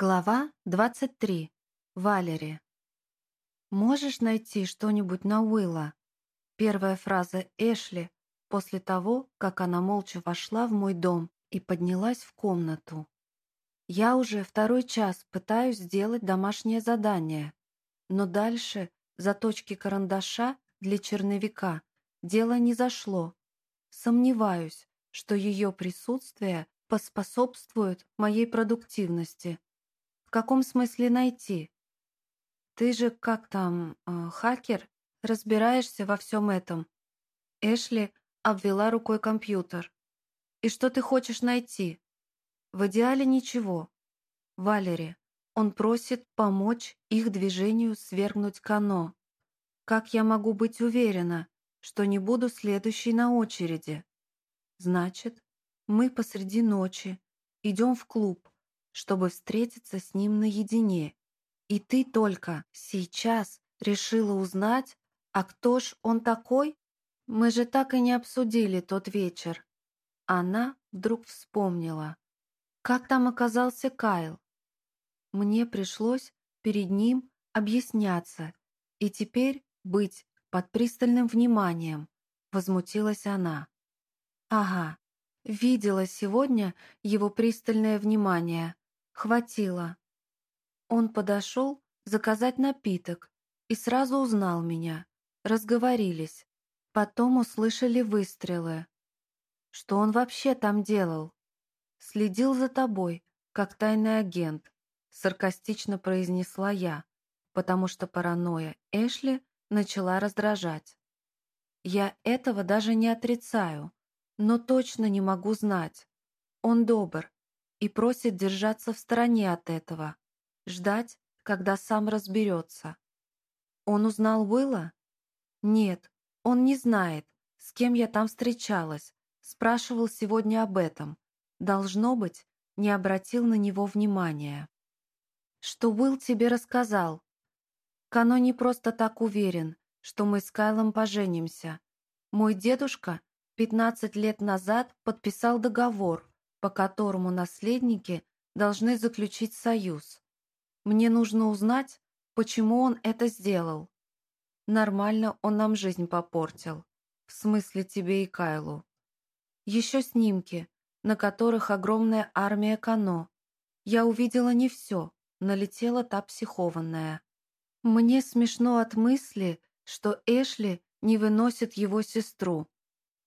Глава 23. Валери. «Можешь найти что-нибудь на Уилла?» Первая фраза Эшли после того, как она молча вошла в мой дом и поднялась в комнату. Я уже второй час пытаюсь сделать домашнее задание, но дальше заточки карандаша для черновика дело не зашло. Сомневаюсь, что ее присутствие поспособствует моей продуктивности. В каком смысле найти? Ты же как там, э, хакер, разбираешься во всем этом. Эшли обвела рукой компьютер. И что ты хочешь найти? В идеале ничего. Валери, он просит помочь их движению свергнуть Кано. Как я могу быть уверена, что не буду следующей на очереди? Значит, мы посреди ночи идем в клуб, чтобы встретиться с ним наедине. И ты только сейчас решила узнать, а кто ж он такой? Мы же так и не обсудили тот вечер. Она вдруг вспомнила. Как там оказался Кайл? Мне пришлось перед ним объясняться и теперь быть под пристальным вниманием, возмутилась она. Ага, видела сегодня его пристальное внимание, Хватило. Он подошел заказать напиток и сразу узнал меня. Разговорились. Потом услышали выстрелы. Что он вообще там делал? Следил за тобой, как тайный агент, саркастично произнесла я, потому что паранойя Эшли начала раздражать. Я этого даже не отрицаю, но точно не могу знать. Он добр, и просит держаться в стороне от этого, ждать, когда сам разберется. Он узнал Уилла? Нет, он не знает, с кем я там встречалась, спрашивал сегодня об этом. Должно быть, не обратил на него внимания. Что Уилл тебе рассказал? Кано не просто так уверен, что мы с Кайлом поженимся. Мой дедушка 15 лет назад подписал договор, по которому наследники должны заключить союз. Мне нужно узнать, почему он это сделал. Нормально он нам жизнь попортил. В смысле тебе и Кайлу. Еще снимки, на которых огромная армия Кано. Я увидела не все, налетела та психованная. Мне смешно от мысли, что Эшли не выносит его сестру.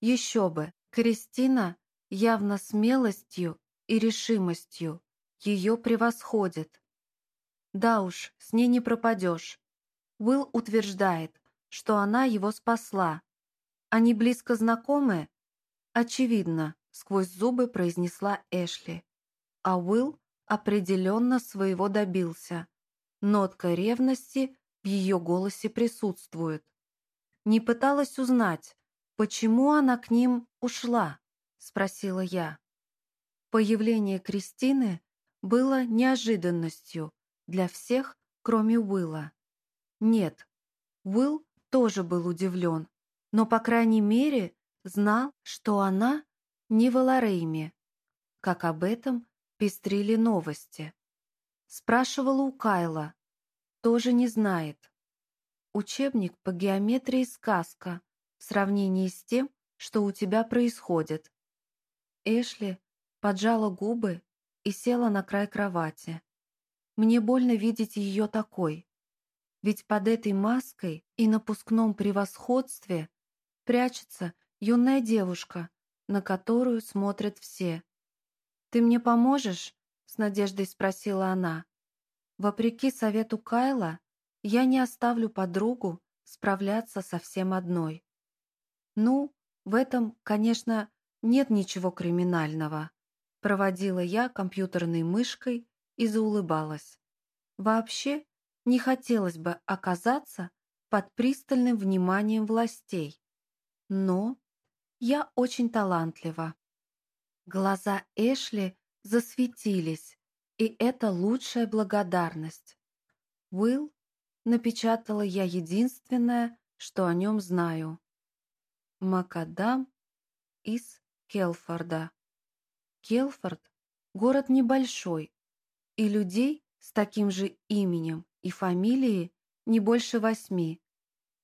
Еще бы, Кристина явно смелостью и решимостью, ее превосходит. Да уж, с ней не пропадешь. Уилл утверждает, что она его спасла. Они близко знакомы? Очевидно, сквозь зубы произнесла Эшли. А Уилл определенно своего добился. Нотка ревности в ее голосе присутствует. Не пыталась узнать, почему она к ним ушла спросила я. Появление Кристины было неожиданностью для всех, кроме Уилла. Нет, Уилл тоже был удивлен, но, по крайней мере, знал, что она не в Аларейме, как об этом пестрили новости. Спрашивала у Кайла, тоже не знает. Учебник по геометрии сказка в сравнении с тем, что у тебя происходит. Эшли поджала губы и села на край кровати. Мне больно видеть ее такой. Ведь под этой маской и напускном превосходстве прячется юная девушка, на которую смотрят все. «Ты мне поможешь?» — с надеждой спросила она. Вопреки совету Кайла, я не оставлю подругу справляться совсем одной. Ну, в этом, конечно, нет ничего криминального. Проводила я компьютерной мышкой и заулыбалась. Вообще, не хотелось бы оказаться под пристальным вниманием властей. Но я очень талантлива. Глаза Эшли засветились, и это лучшая благодарность. Уилл напечатала я единственное, что о нем знаю. Макадам из Келфорда. Келфорд – город небольшой, и людей с таким же именем и фамилией не больше восьми.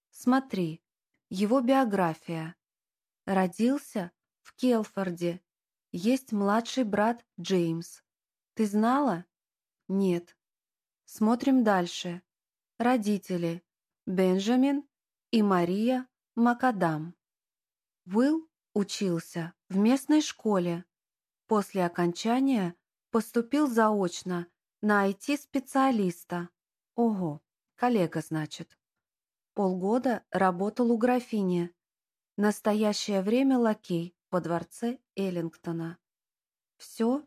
Смотри, его биография. Родился в Келфорде. Есть младший брат Джеймс. Ты знала? Нет. Смотрим дальше. Родители. Бенджамин и Мария Макадам. Уилл учился в местной школе. После окончания поступил заочно на IT-специалиста. Ого, коллега, значит. Полгода работал у графини. Настоящее время лакей во дворце Эллингтона. Все?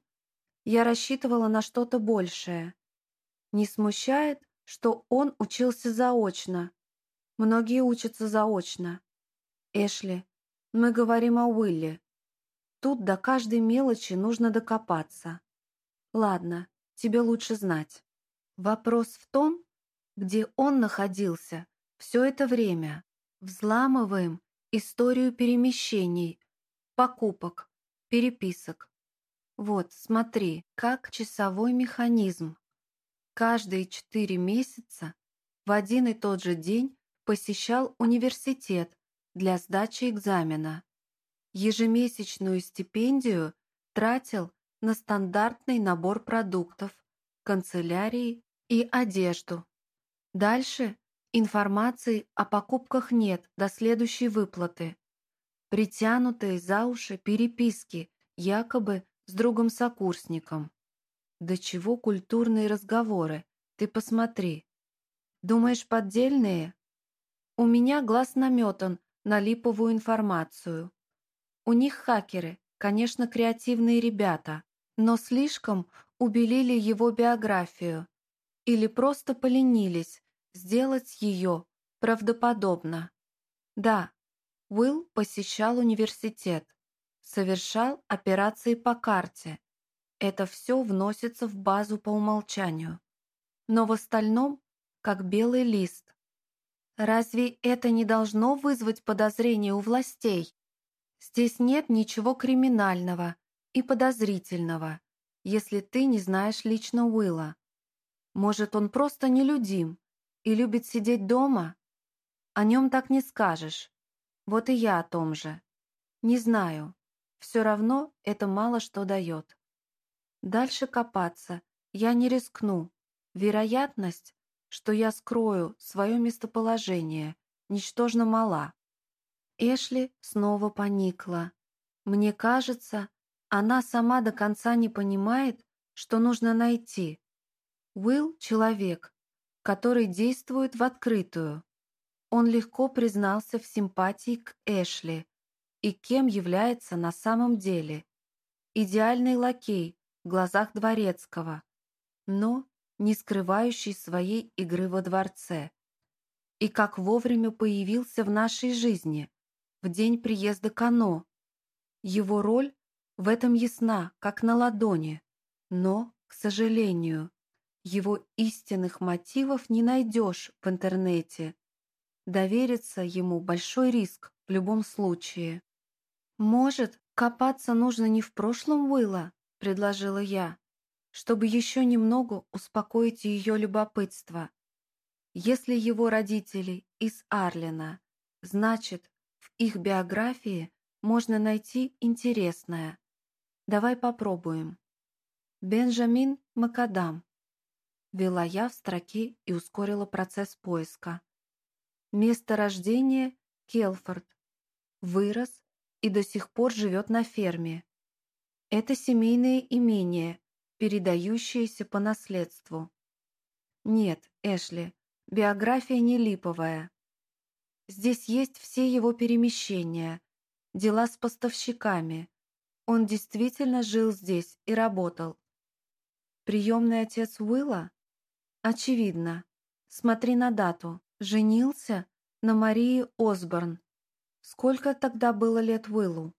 Я рассчитывала на что-то большее. Не смущает, что он учился заочно. Многие учатся заочно. Эшли, мы говорим о Уилле. Тут до каждой мелочи нужно докопаться. Ладно, тебе лучше знать. Вопрос в том, где он находился все это время. Взламываем историю перемещений, покупок, переписок. Вот, смотри, как часовой механизм. Каждые четыре месяца в один и тот же день посещал университет для сдачи экзамена. Ежемесячную стипендию тратил на стандартный набор продуктов, канцелярии и одежду. Дальше информации о покупках нет до следующей выплаты. Притянутые за уши переписки, якобы с другом-сокурсником. До чего культурные разговоры, ты посмотри. Думаешь, поддельные? У меня глаз наметан на липовую информацию. У них хакеры, конечно, креативные ребята, но слишком убелили его биографию или просто поленились сделать ее правдоподобно. Да, Уилл посещал университет, совершал операции по карте. Это все вносится в базу по умолчанию. Но в остальном, как белый лист, Разве это не должно вызвать подозрение у властей? Здесь нет ничего криминального и подозрительного, если ты не знаешь лично Уилла. Может, он просто нелюдим и любит сидеть дома? О нем так не скажешь. Вот и я о том же. Не знаю. Все равно это мало что дает. Дальше копаться я не рискну. Вероятность, что я скрою свое местоположение, ничтожно мала. Эшли снова поникла. Мне кажется, она сама до конца не понимает, что нужно найти. Уилл — человек, который действует в открытую. Он легко признался в симпатии к Эшли и кем является на самом деле. Идеальный лакей в глазах дворецкого. Но не скрывающий своей игры во дворце. И как вовремя появился в нашей жизни, в день приезда Кано. Его роль в этом ясна, как на ладони, но, к сожалению, его истинных мотивов не найдешь в интернете. Довериться ему большой риск в любом случае. «Может, копаться нужно не в прошлом Уилла?» – предложила я чтобы еще немного успокоить ее любопытство. Если его родители из Арлина, значит, их биографии можно найти интересное. Давай попробуем. Бенджамин Макадам. Вела я в строке и ускорила процесс поиска. Место рождения – Келфорд. Вырос и до сих пор живет на ферме. Это семейное имение, передающиеся по наследству. Нет, Эшли, биография не липовая. Здесь есть все его перемещения, дела с поставщиками. Он действительно жил здесь и работал. Приемный отец Уилла? Очевидно. Смотри на дату. Женился на Марии Осборн. Сколько тогда было лет Уиллу?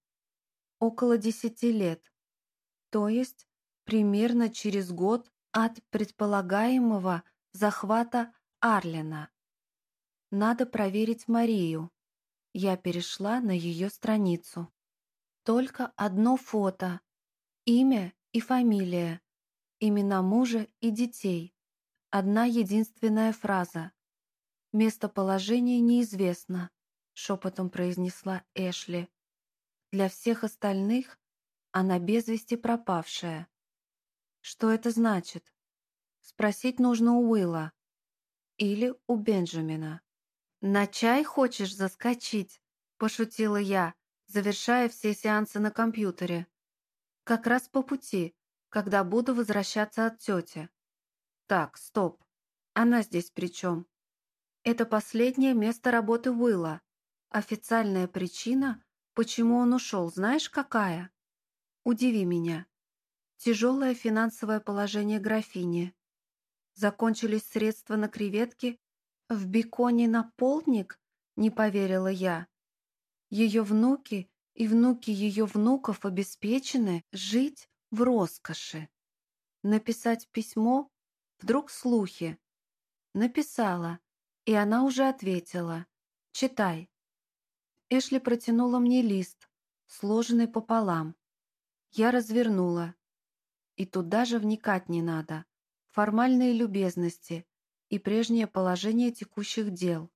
Около десяти лет. То есть примерно через год от предполагаемого захвата Арлина. Надо проверить Марию. Я перешла на ее страницу. Только одно фото, имя и фамилия. Имена мужа и детей. Одна единственная фраза. «Местоположение неизвестно», — шепотом произнесла Эшли. «Для всех остальных она без вести пропавшая». «Что это значит?» «Спросить нужно у Уилла. Или у Бенджамина». «На чай хочешь заскочить?» – пошутила я, завершая все сеансы на компьютере. «Как раз по пути, когда буду возвращаться от тети». «Так, стоп. Она здесь при чем?» «Это последнее место работы Уилла. Официальная причина, почему он ушел, знаешь какая?» «Удиви меня. Тяжелое финансовое положение графини. Закончились средства на креветки «В беконе на полдник?» — не поверила я. Ее внуки и внуки ее внуков обеспечены жить в роскоши. Написать письмо? Вдруг слухи? Написала, и она уже ответила. «Читай». Эшли протянула мне лист, сложенный пополам. Я развернула. И туда же вникать не надо. Формальные любезности, и прежнее положение текущих дел.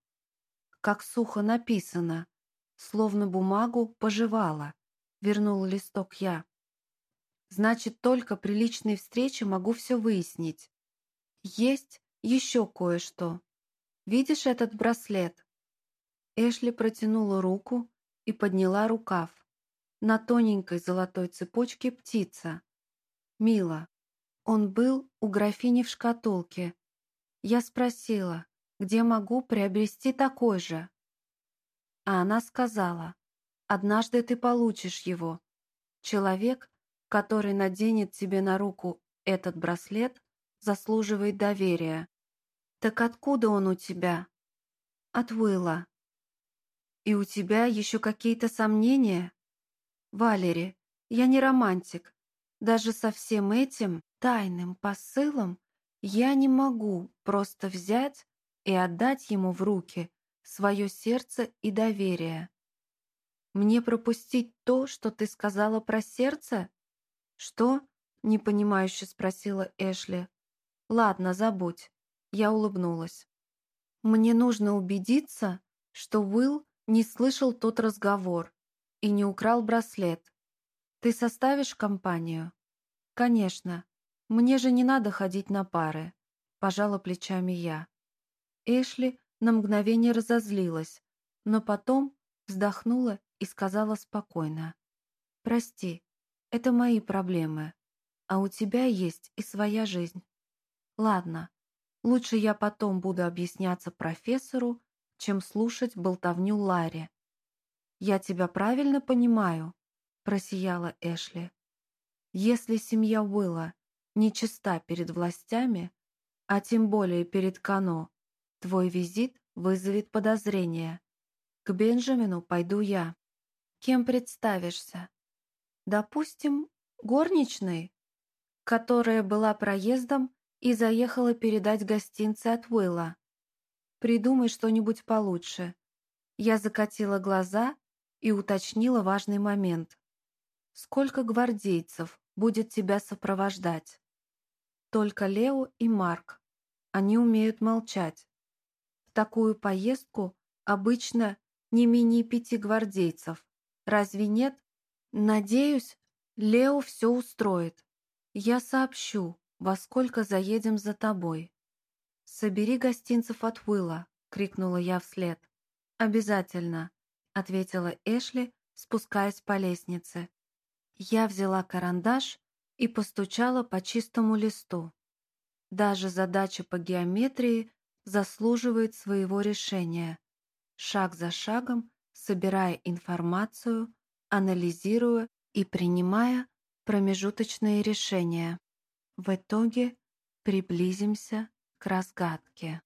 Как сухо написано, словно бумагу пожевала, вернул листок я. Значит, только при личной встрече могу все выяснить. Есть еще кое-что. Видишь этот браслет? Эшли протянула руку и подняла рукав. На тоненькой золотой цепочке птица. Мила. Он был у графини в шкатулке, я спросила, где могу приобрести такой же. А она сказала, однажды ты получишь его. Человек, который наденет тебе на руку этот браслет, заслуживает доверия. Так откуда он у тебя? От Уилла. И у тебя еще какие-то сомнения? Валери, я не романтик. Даже со всем этим тайным посылом я не могу просто взять и отдать ему в руки свое сердце и доверие. Мне пропустить то, что ты сказала про сердце? Что? Непонимающе спросила Эшли. Ладно, забудь. Я улыбнулась. Мне нужно убедиться, что Уилл не слышал тот разговор и не украл браслет. Ты составишь компанию? Конечно. «Мне же не надо ходить на пары», – пожала плечами я. Эшли на мгновение разозлилась, но потом вздохнула и сказала спокойно. «Прости, это мои проблемы, а у тебя есть и своя жизнь. Ладно, лучше я потом буду объясняться профессору, чем слушать болтовню Ларри. «Я тебя правильно понимаю?» – просияла Эшли. «Если семья Уилла нечиста перед властями, а тем более перед Кано, твой визит вызовет подозрения. К Бенджамину пойду я. Кем представишься? Допустим, горничной, которая была проездом и заехала передать гостинцы от Уилла. Придумай что-нибудь получше. Я закатила глаза и уточнила важный момент. Сколько гвардейцев будет тебя сопровождать? Только Лео и Марк. Они умеют молчать. В такую поездку обычно не менее пяти гвардейцев. Разве нет? Надеюсь, Лео все устроит. Я сообщу, во сколько заедем за тобой. «Собери гостинцев от Уилла», — крикнула я вслед. «Обязательно», — ответила Эшли, спускаясь по лестнице. Я взяла карандаш и постучала по чистому листу. Даже задача по геометрии заслуживает своего решения. Шаг за шагом, собирая информацию, анализируя и принимая промежуточные решения. В итоге приблизимся к разгадке.